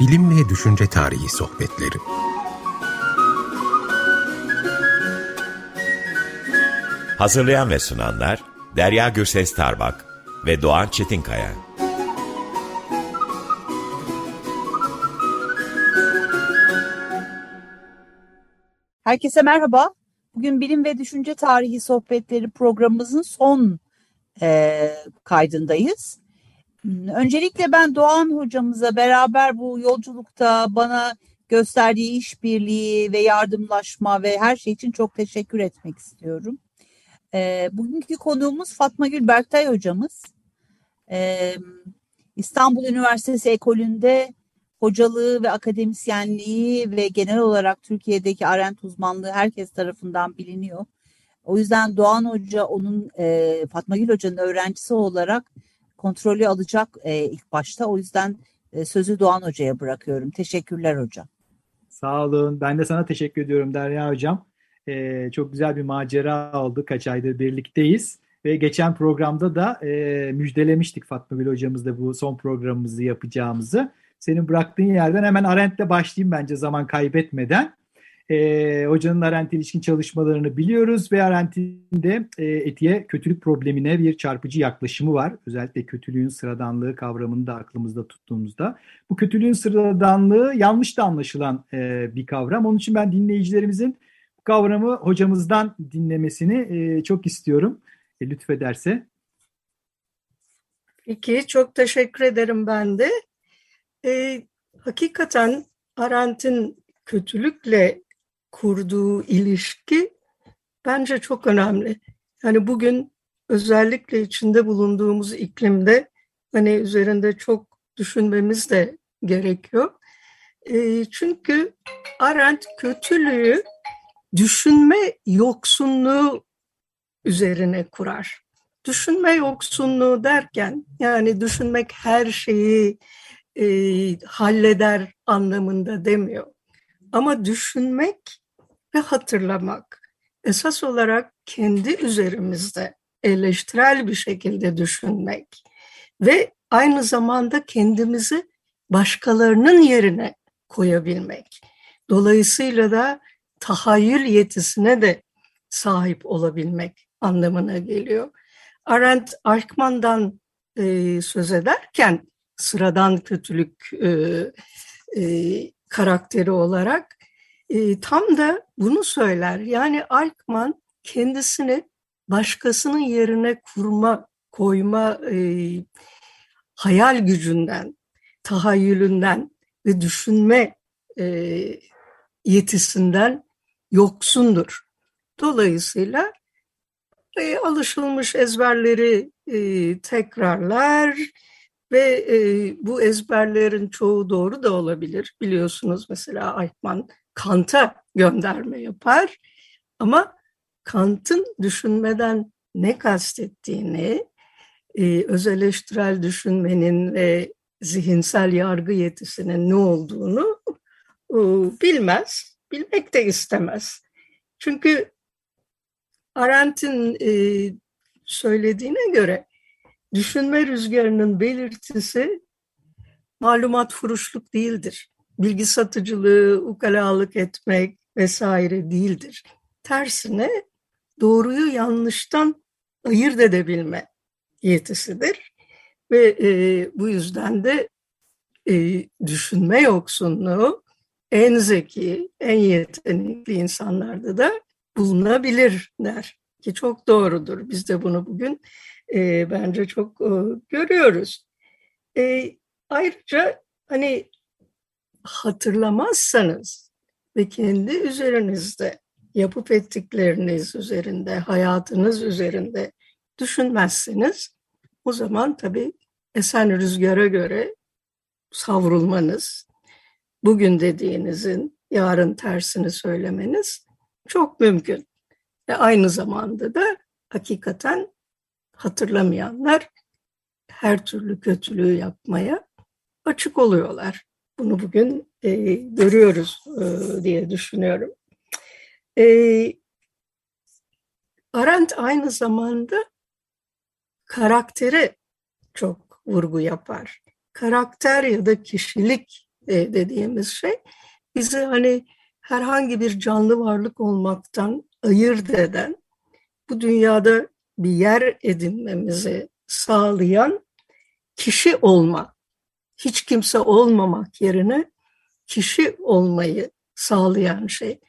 Bilim ve Düşünce Tarihi Sohbetleri Hazırlayan ve sunanlar Derya Gürses Tarbak ve Doğan Çetinkaya. Herkese merhaba. Bugün Bilim ve Düşünce Tarihi Sohbetleri programımızın son e, kaydındayız. Öncelikle ben Doğan hocamıza beraber bu yolculukta bana gösterdiği işbirliği ve yardımlaşma ve her şey için çok teşekkür etmek istiyorum. E, bugünkü konuğumuz Fatma Gül Berktay hocamız. E, İstanbul Üniversitesi Ekolü'nde hocalığı ve akademisyenliği ve genel olarak Türkiye'deki Arent uzmanlığı herkes tarafından biliniyor. O yüzden Doğan Hoca onun e, Fatma Gül Hoca'nın öğrencisi olarak kontrolü alacak e, ilk başta. O yüzden e, sözü Doğan Hoca'ya bırakıyorum. Teşekkürler hocam. Sağ olun. Ben de sana teşekkür ediyorum Derya Hocam. Ee, çok güzel bir macera oldu. Kaç aydır birlikteyiz. Ve geçen programda da e, müjdelemiştik Fatma Gül hocamızla bu son programımızı yapacağımızı. Senin bıraktığın yerden hemen Arendt'le başlayayım bence zaman kaybetmeden. E, hocanın Arendt ilişkin çalışmalarını biliyoruz ve Arendt'in de e, etiğe kötülük problemine bir çarpıcı yaklaşımı var. Özellikle kötülüğün sıradanlığı kavramını da aklımızda tuttuğumuzda. Bu kötülüğün sıradanlığı yanlış da anlaşılan e, bir kavram. Onun için ben dinleyicilerimizin bu kavramı hocamızdan dinlemesini e, çok istiyorum. E, lütfederse. Peki, çok teşekkür ederim ben de. E, hakikaten Arendt'in kötülükle kurduğu ilişki bence çok önemli. Yani bugün özellikle içinde bulunduğumuz iklimde hani üzerinde çok düşünmemiz de gerekiyor. E, çünkü Arendt kötülüğü düşünme yoksunluğu üzerine kurar. Düşünme yoksunluğu derken yani düşünmek her şeyi e, halleder anlamında demiyor. Ama düşünmek ve hatırlamak esas olarak kendi üzerimizde eleştirel bir şekilde düşünmek ve aynı zamanda kendimizi başkalarının yerine koyabilmek. Dolayısıyla da tahayyül yetisine de sahip olabilmek anlamına geliyor. Arendt Eichmann'dan e, söz ederken sıradan kötülük e, e, karakteri olarak e, tam da bunu söyler. Yani Eichmann kendisini başkasının yerine kurma, koyma e, hayal gücünden, tahayyülünden ve düşünme e, yetisinden yoksundur. Dolayısıyla e, alışılmış ezberleri e, tekrarlar ve e, bu ezberlerin çoğu doğru da olabilir. Biliyorsunuz mesela Eichmann Kant'a gönderme yapar ama Kant'ın düşünmeden ne kastettiğini, e, öz eleştirel düşünmenin ve zihinsel yargı yetisinin ne olduğunu e, bilmez, bilmek de istemez. Çünkü Arendt'in e, söylediğine göre düşünme rüzgarının belirtisi malumat furuşluk değildir. Bilgi satıcılığı, ukalalık etmek vesaire değildir. Tersine doğruyu yanlıştan ayırt edebilme yetisidir. Ve e, bu yüzden de e, düşünme yoksunluğu en zeki, en yetenekli insanlarda da bulunabilir der ki çok doğrudur. Biz de bunu bugün e, bence çok e, görüyoruz. E, ayrıca hani hatırlamazsanız ve kendi üzerinizde yapıp ettikleriniz üzerinde, hayatınız üzerinde düşünmezseniz o zaman tabii esen rüzgara göre savrulmanız, bugün dediğinizin yarın tersini söylemeniz çok mümkün. Ve aynı zamanda da hakikaten hatırlamayanlar her türlü kötülüğü yapmaya açık oluyorlar. Bunu bugün e, görüyoruz e, diye düşünüyorum. E, Arendt aynı zamanda karaktere çok vurgu yapar. Karakter ya da kişilik e, dediğimiz şey bizi hani herhangi bir canlı varlık olmaktan ayırt eden, bu dünyada bir yer edinmemizi sağlayan kişi olma, hiç kimse olmamak yerine kişi olmayı sağlayan şey.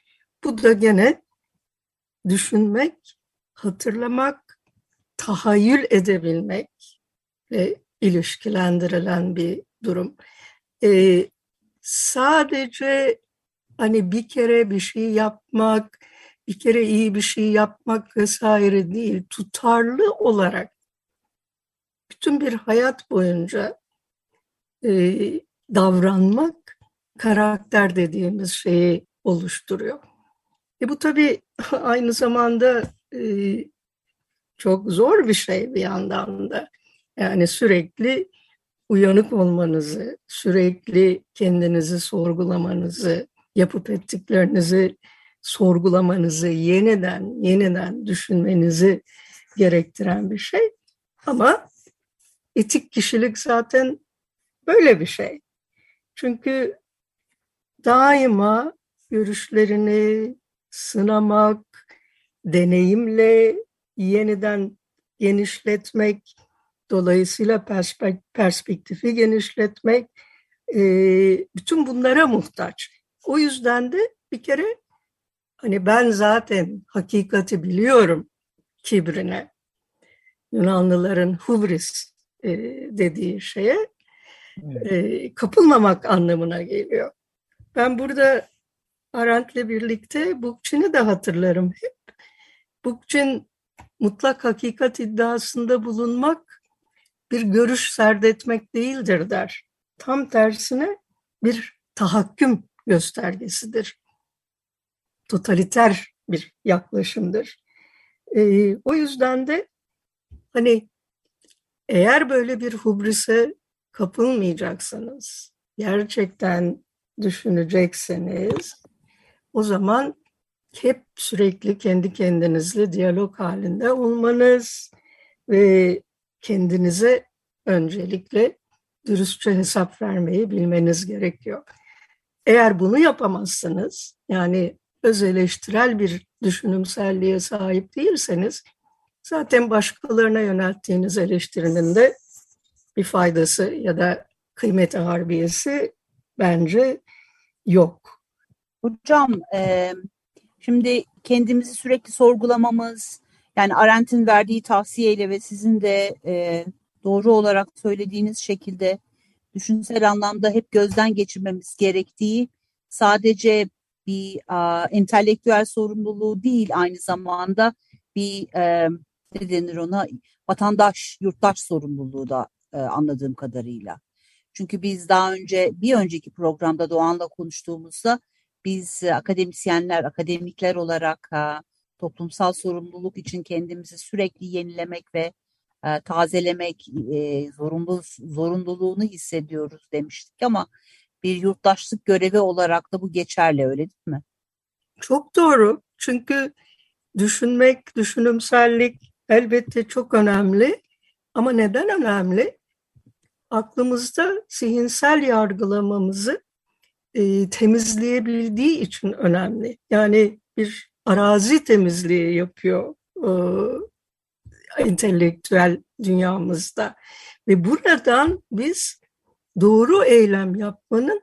Bu da gene düşünmek, hatırlamak, tahayyül edebilmek ve ilişkilendirilen bir durum. Ee, sadece hani bir kere bir şey yapmak, bir kere iyi bir şey yapmak vesaire değil, tutarlı olarak bütün bir hayat boyunca e, davranmak karakter dediğimiz şeyi oluşturuyor. E bu tabii aynı zamanda e, çok zor bir şey bir yandan da. Yani sürekli uyanık olmanızı, sürekli kendinizi sorgulamanızı, yapıp ettiklerinizi sorgulamanızı, yeniden yeniden düşünmenizi gerektiren bir şey. Ama etik kişilik zaten böyle bir şey. Çünkü daima görüşlerini sınamak, deneyimle yeniden genişletmek, dolayısıyla perspektifi genişletmek, bütün bunlara muhtaç. O yüzden de bir kere hani ben zaten hakikati biliyorum kibrine, Yunanlıların hubris dediği şeye evet. kapılmamak anlamına geliyor. Ben burada Arendt'le birlikte Bookchin'i de hatırlarım hep. Bookchin mutlak hakikat iddiasında bulunmak bir görüş serdetmek değildir der. Tam tersine bir tahakküm göstergesidir. Totaliter bir yaklaşımdır. Ee, o yüzden de hani eğer böyle bir hubrise kapılmayacaksanız, gerçekten düşünecekseniz o zaman hep sürekli kendi kendinizle diyalog halinde olmanız ve kendinize öncelikle dürüstçe hesap vermeyi bilmeniz gerekiyor. Eğer bunu yapamazsanız, yani öz eleştirel bir düşünümselliğe sahip değilseniz, zaten başkalarına yönelttiğiniz eleştirinin de bir faydası ya da kıymeti harbiyesi bence yok. Hocam, e, şimdi kendimizi sürekli sorgulamamız, yani Arendt'in verdiği tavsiyeyle ve sizin de e, doğru olarak söylediğiniz şekilde düşünsel anlamda hep gözden geçirmemiz gerektiği sadece bir a, entelektüel sorumluluğu değil aynı zamanda bir e, ne denir ona vatandaş, yurttaş sorumluluğu da e, anladığım kadarıyla. Çünkü biz daha önce bir önceki programda Doğan'la konuştuğumuzda biz e, akademisyenler, akademikler olarak e, toplumsal sorumluluk için kendimizi sürekli yenilemek ve tazelemek zorunlu, zorunluluğunu hissediyoruz demiştik ama bir yurttaşlık görevi olarak da bu geçerli öyle değil mi? Çok doğru. Çünkü düşünmek, düşünümsellik elbette çok önemli. Ama neden önemli? Aklımızda zihinsel yargılamamızı e, temizleyebildiği için önemli. Yani bir arazi temizliği yapıyor e, entelektüel dünyamızda. Ve buradan biz doğru eylem yapmanın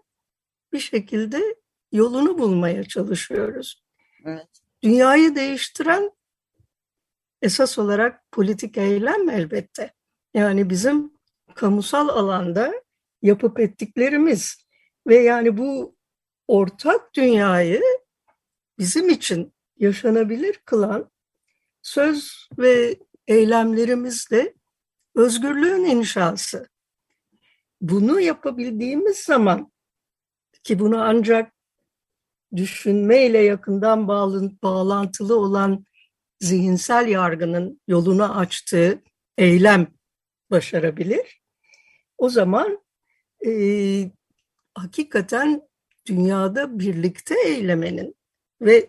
bir şekilde yolunu bulmaya çalışıyoruz. Evet. Dünyayı değiştiren esas olarak politik eylem elbette. Yani bizim kamusal alanda yapıp ettiklerimiz ve yani bu ortak dünyayı bizim için yaşanabilir kılan söz ve eylemlerimizle özgürlüğün inşası. Bunu yapabildiğimiz zaman ki bunu ancak düşünmeyle yakından bağlantılı olan zihinsel yargının yolunu açtığı eylem başarabilir. O zaman e, hakikaten dünyada birlikte eylemenin ve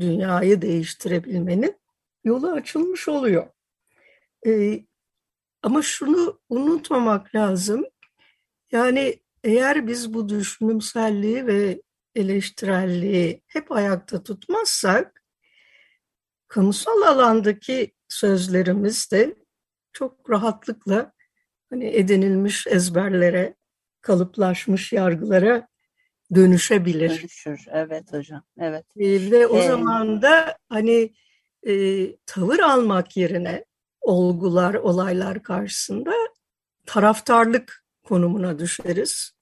dünyayı değiştirebilmenin yolu açılmış oluyor. E, ama şunu unutmamak lazım. Yani eğer biz bu düşünümselliği ve eleştirelliği hep ayakta tutmazsak kamusal alandaki sözlerimiz de çok rahatlıkla hani edinilmiş ezberlere, kalıplaşmış yargılara dönüşebilir. Dönüşür. Evet hocam. Evet. E, ve o Ee, zaman da hani e, tavır almak yerine olgular, olaylar karşısında taraftarlık konumuna düşeriz.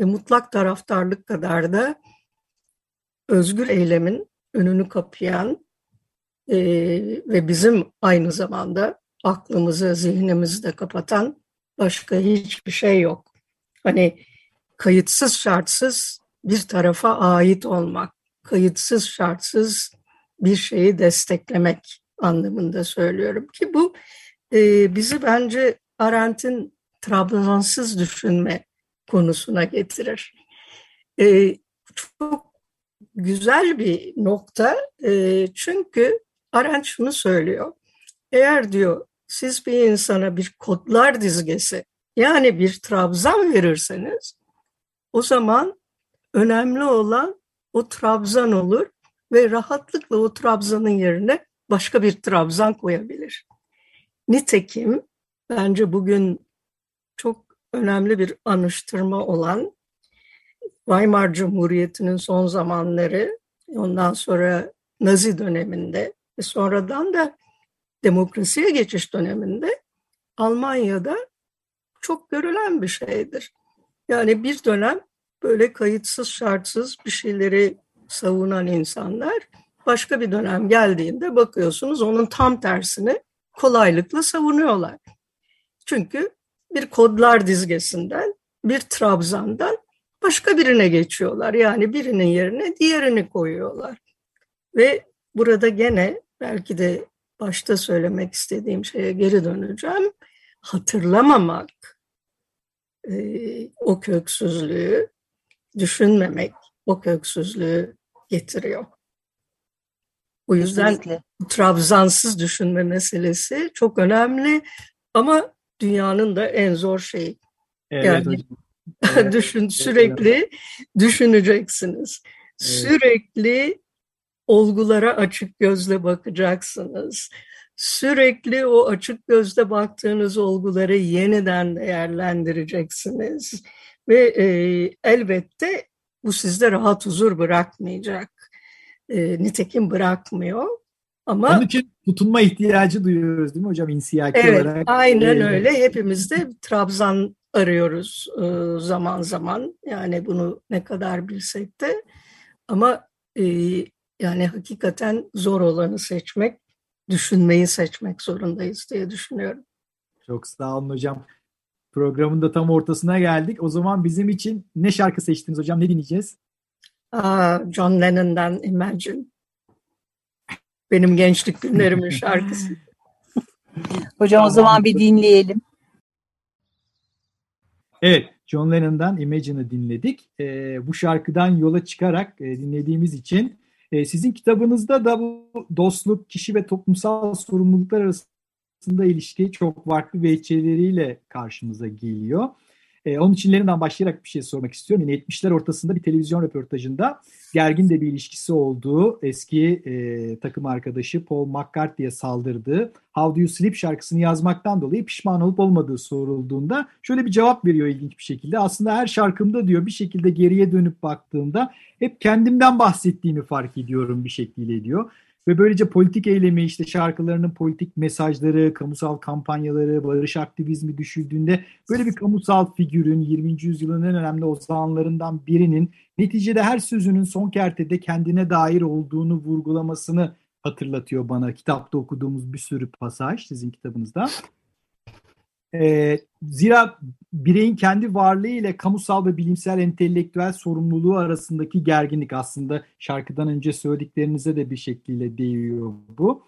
Ve mutlak taraftarlık kadar da özgür eylemin önünü kapayan e, ve bizim aynı zamanda aklımızı, zihnimizi de kapatan başka hiçbir şey yok. Hani kayıtsız şartsız bir tarafa ait olmak, kayıtsız şartsız bir şeyi desteklemek anlamında söylüyorum ki bu e, bizi bence Arendt'in Trabzonsuz düşünme konusuna getirir. E, çok güzel bir nokta e, çünkü Arendt şunu söylüyor. Eğer diyor siz bir insana bir kodlar dizgesi yani bir trabzan verirseniz o zaman önemli olan o trabzan olur ve rahatlıkla o trabzanın yerine başka bir trabzan koyabilir. Nitekim bence bugün çok önemli bir anıştırma olan Weimar Cumhuriyeti'nin son zamanları, ondan sonra Nazi döneminde ve sonradan da demokrasiye geçiş döneminde Almanya'da çok görülen bir şeydir. Yani bir dönem böyle kayıtsız şartsız bir şeyleri savunan insanlar başka bir dönem geldiğinde bakıyorsunuz onun tam tersini kolaylıkla savunuyorlar. Çünkü bir kodlar dizgesinden, bir trabzandan başka birine geçiyorlar. Yani birinin yerine diğerini koyuyorlar. Ve burada gene belki de başta söylemek istediğim şeye geri döneceğim. Hatırlamamak e, o köksüzlüğü, düşünmemek o köksüzlüğü getiriyor. O yüzden Kesinlikle. Trabzansız düşünme meselesi çok önemli ama dünyanın da en zor şeyi. Evet Yani- hocam. Evet. Düşün sürekli düşüneceksiniz. Sürekli olgulara açık gözle bakacaksınız. Sürekli o açık gözle baktığınız olguları yeniden değerlendireceksiniz. Ve e, elbette bu sizde rahat huzur bırakmayacak. E, nitekim bırakmıyor. Ama Onun için tutunma ihtiyacı duyuyoruz değil mi hocam insiyaki Evet, olarak? aynen Ee, öyle. Hepimiz de Trabzan arıyoruz e, zaman zaman. Yani bunu ne kadar bilsek de. Ama e, yani hakikaten zor olanı seçmek, düşünmeyi seçmek zorundayız diye düşünüyorum. Çok sağ olun hocam. Programın da tam ortasına geldik. O zaman bizim için ne şarkı seçtiniz hocam? Ne dinleyeceğiz? Aa, John Lennon'dan Imagine. Benim gençlik günlerimin şarkısı. Hocam o zaman bir dinleyelim. Evet, John Lennon'dan Imagine'ı dinledik. Ee, bu şarkıdan yola çıkarak e, dinlediğimiz için e, sizin kitabınızda da bu dostluk, kişi ve toplumsal sorumluluklar arasında ilişki çok farklı veçeleriyle karşımıza geliyor. E, onun için Lennon'dan başlayarak bir şey sormak istiyorum. Yine 70'ler ortasında bir televizyon röportajında gergin de bir ilişkisi olduğu eski e, takım arkadaşı Paul McCartney'e saldırdığı How Do You Sleep şarkısını yazmaktan dolayı pişman olup olmadığı sorulduğunda şöyle bir cevap veriyor ilginç bir şekilde. Aslında her şarkımda diyor bir şekilde geriye dönüp baktığımda hep kendimden bahsettiğimi fark ediyorum bir şekilde diyor. Ve böylece politik eylemi işte şarkılarının politik mesajları, kamusal kampanyaları, barış aktivizmi düşürdüğünde böyle bir kamusal figürün 20. yüzyılın en önemli ozanlarından birinin neticede her sözünün son kertede kendine dair olduğunu vurgulamasını hatırlatıyor bana kitapta okuduğumuz bir sürü pasaj sizin kitabınızda. Ee, zira bireyin kendi varlığı ile kamusal ve bilimsel entelektüel sorumluluğu arasındaki gerginlik aslında şarkıdan önce söylediklerinize de bir şekilde değiyor bu.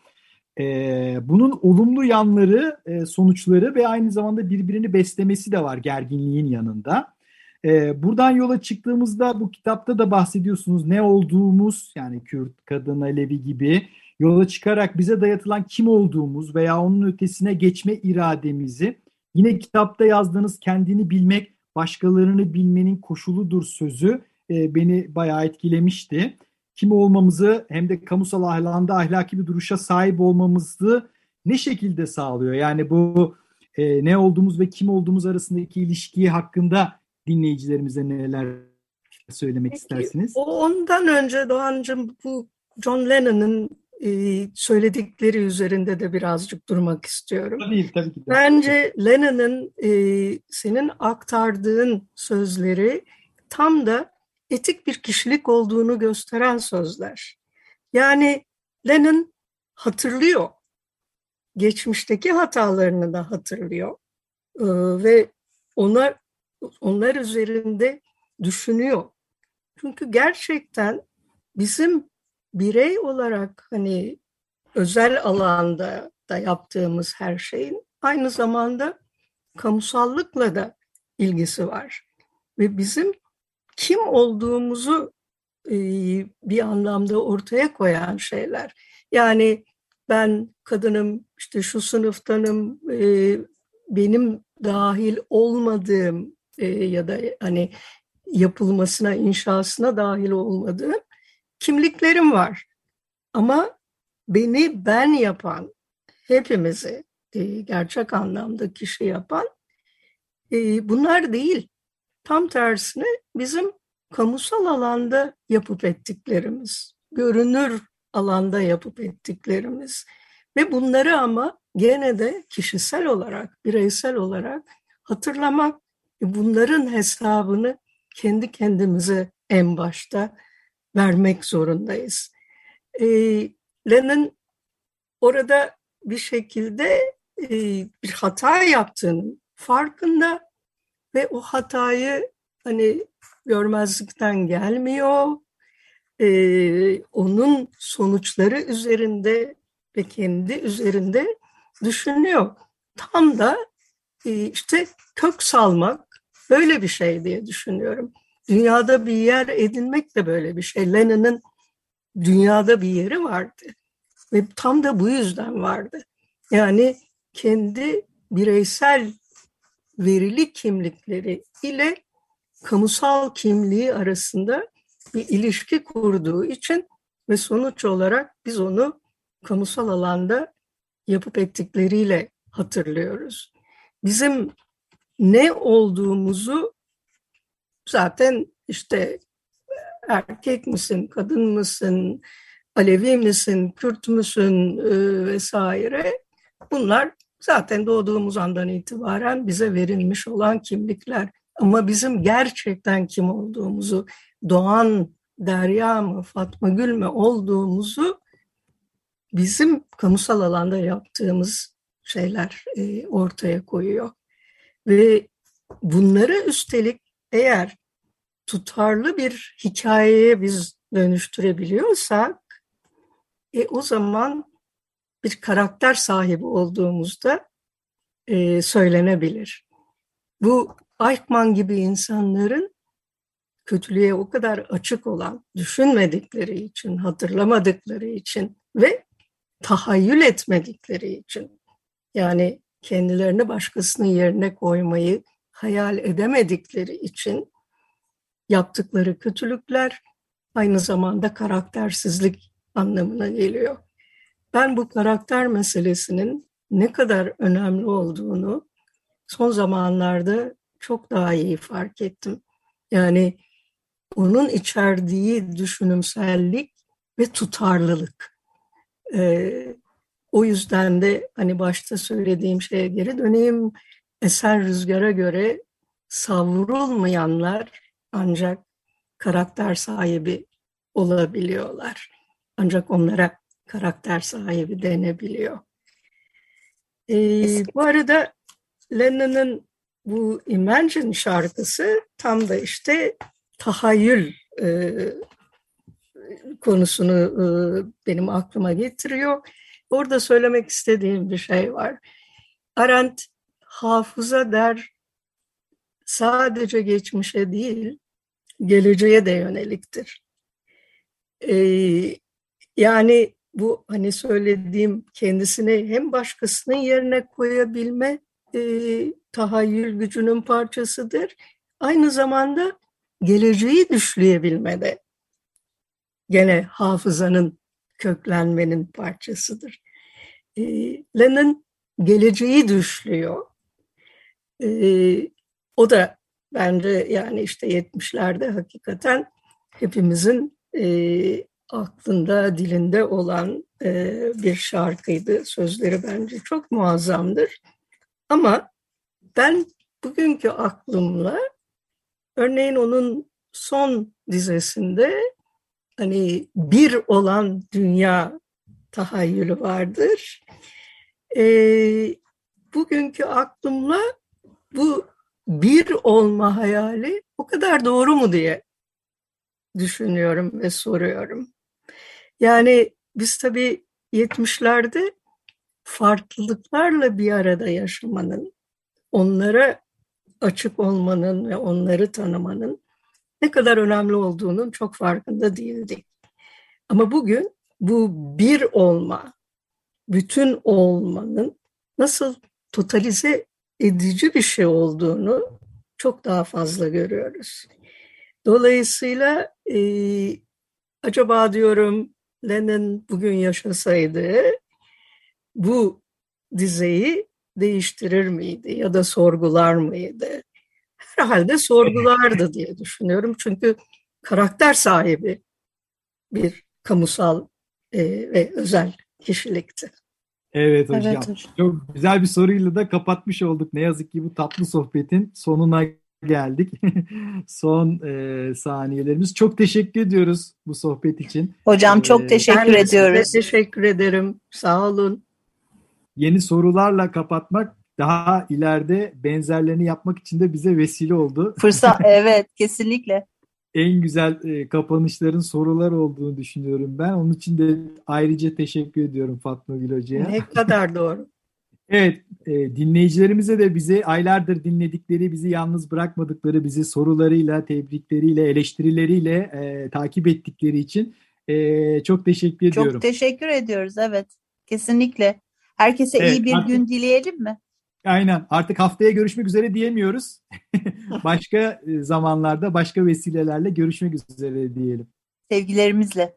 Ee, bunun olumlu yanları, e, sonuçları ve aynı zamanda birbirini beslemesi de var gerginliğin yanında. Ee, buradan yola çıktığımızda bu kitapta da bahsediyorsunuz ne olduğumuz yani Kürt, kadın, Alevi gibi yola çıkarak bize dayatılan kim olduğumuz veya onun ötesine geçme irademizi yine kitapta yazdığınız kendini bilmek başkalarını bilmenin koşuludur sözü e, beni bayağı etkilemişti. Kim olmamızı hem de kamusal ahlanda ahlaki bir duruşa sahip olmamızı ne şekilde sağlıyor? Yani bu e, ne olduğumuz ve kim olduğumuz arasındaki ilişkiyi hakkında dinleyicilerimize neler söylemek Peki, istersiniz? Ondan önce Doğancığım bu John Lennon'ın söyledikleri üzerinde de birazcık durmak istiyorum. Tabii, tabii ki. Bence Lennon'ın e, senin aktardığın sözleri tam da etik bir kişilik olduğunu gösteren sözler. Yani Lennon hatırlıyor. Geçmişteki hatalarını da hatırlıyor. Ve onlar onlar üzerinde düşünüyor. Çünkü gerçekten bizim birey olarak hani özel alanda da yaptığımız her şeyin aynı zamanda kamusallıkla da ilgisi var. Ve bizim kim olduğumuzu e, bir anlamda ortaya koyan şeyler. Yani ben kadınım, işte şu sınıftanım, e, benim dahil olmadığım e, ya da hani yapılmasına, inşasına dahil olmadığım kimliklerim var. Ama beni ben yapan, hepimizi gerçek anlamda kişi yapan bunlar değil. Tam tersine bizim kamusal alanda yapıp ettiklerimiz, görünür alanda yapıp ettiklerimiz ve bunları ama gene de kişisel olarak, bireysel olarak hatırlamak, bunların hesabını kendi kendimize en başta vermek zorundayız. E, Lenin orada bir şekilde e, bir hata yaptığının farkında ve o hatayı hani görmezlikten gelmiyor. Ee, onun sonuçları üzerinde ve kendi üzerinde düşünüyor. Tam da e, işte kök salmak böyle bir şey diye düşünüyorum. Dünyada bir yer edinmek de böyle bir şey. Lenin'in dünyada bir yeri vardı. Ve tam da bu yüzden vardı. Yani kendi bireysel verili kimlikleri ile kamusal kimliği arasında bir ilişki kurduğu için ve sonuç olarak biz onu kamusal alanda yapıp ettikleriyle hatırlıyoruz. Bizim ne olduğumuzu zaten işte erkek misin, kadın mısın, Alevi misin, Kürt müsün e, vesaire bunlar zaten doğduğumuz andan itibaren bize verilmiş olan kimlikler. Ama bizim gerçekten kim olduğumuzu, Doğan Derya mı, Fatma Gül mü olduğumuzu bizim kamusal alanda yaptığımız şeyler e, ortaya koyuyor. Ve bunları üstelik eğer tutarlı bir hikayeye biz dönüştürebiliyorsak e, o zaman bir karakter sahibi olduğumuzda e, söylenebilir. Bu Eichmann gibi insanların kötülüğe o kadar açık olan, düşünmedikleri için, hatırlamadıkları için ve tahayyül etmedikleri için yani kendilerini başkasının yerine koymayı hayal edemedikleri için yaptıkları kötülükler aynı zamanda karaktersizlik anlamına geliyor. Ben bu karakter meselesinin ne kadar önemli olduğunu son zamanlarda çok daha iyi fark ettim. Yani onun içerdiği düşünümsellik ve tutarlılık. Ee, o yüzden de hani başta söylediğim şeye geri döneyim. Esen rüzgara göre savrulmayanlar ancak karakter sahibi olabiliyorlar. Ancak onlara karakter sahibi denebiliyor. Ee, bu arada Lennon'ın bu Imagine şarkısı tam da işte tahayyül e, konusunu e, benim aklıma getiriyor. Orada söylemek istediğim bir şey var. Arendt hafıza der sadece geçmişe değil, geleceğe de yöneliktir. Ee, yani bu hani söylediğim kendisini hem başkasının yerine koyabilme e, tahayyül gücünün parçasıdır. aynı zamanda geleceği düşleyebilmede gene hafızanın köklenmenin parçasıdır. E, Lennon geleceği düşlüyor. E, o da bence yani işte 70'lerde hakikaten hepimizin e, aklında, dilinde olan e, bir şarkıydı. Sözleri bence çok muazzamdır. Ama ben bugünkü aklımla örneğin onun son dizesinde hani bir olan dünya tahayyülü vardır. E, bugünkü aklımla bu bir olma hayali o kadar doğru mu diye düşünüyorum ve soruyorum. Yani biz tabii 70'lerde farklılıklarla bir arada yaşamanın, onlara açık olmanın ve onları tanımanın ne kadar önemli olduğunun çok farkında değildik. Ama bugün bu bir olma, bütün olmanın nasıl totalize edici bir şey olduğunu çok daha fazla görüyoruz. Dolayısıyla e, acaba diyorum Lennon bugün yaşasaydı bu dizeyi değiştirir miydi ya da sorgular mıydı? Herhalde sorgulardı diye düşünüyorum. Çünkü karakter sahibi bir kamusal e, ve özel kişilikti. Evet hocam. Evet hocam. Çok güzel bir soruyla da kapatmış olduk. Ne yazık ki bu tatlı sohbetin sonuna geldik. Son e, saniyelerimiz. Çok teşekkür ediyoruz bu sohbet için. Hocam Ee, çok teşekkür Ben ediyoruz. teşekkür ederim. Sağ olun. Yeni sorularla kapatmak daha ileride benzerlerini yapmak için de bize vesile oldu. Fırsat evet kesinlikle. En güzel e, kapanışların sorular olduğunu düşünüyorum ben. Onun için de ayrıca teşekkür ediyorum Fatma Gül Hoca'ya. Ne kadar doğru. Evet, e, dinleyicilerimize de bizi aylardır dinledikleri, bizi yalnız bırakmadıkları, bizi sorularıyla, tebrikleriyle, eleştirileriyle e, takip ettikleri için e, çok teşekkür ediyorum. Çok teşekkür ediyoruz evet. Kesinlikle. Herkese Evet, iyi bir artık- gün dileyelim mi? Aynen. Artık haftaya görüşmek üzere diyemiyoruz. başka e, zamanlarda, başka vesilelerle görüşmek üzere diyelim. Sevgilerimizle.